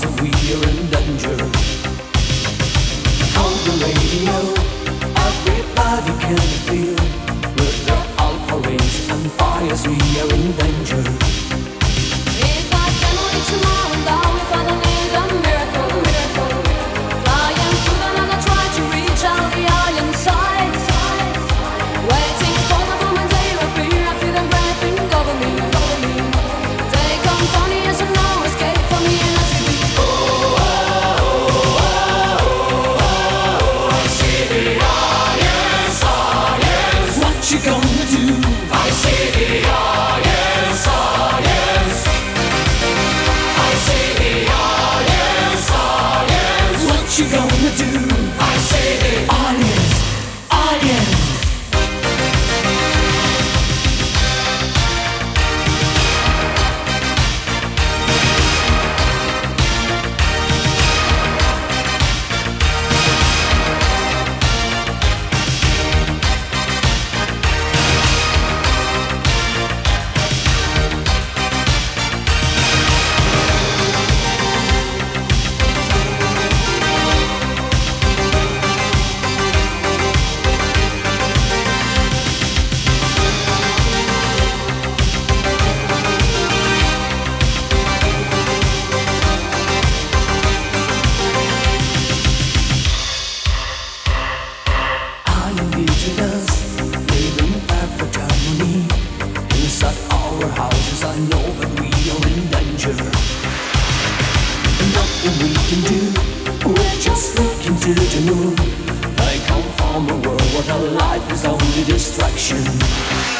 So we are in danger. On the radio, everybody can feel with the alpha rays and fires we are in danger. You gonna do? I see the audience, audience. I see the audience, audience. What you gonna do? I see ah, ah, the audience, audience. Inside our houses, I know that we are in danger. Nothing we can do, we're just looking to the moon. I come from a world where our life is only distraction.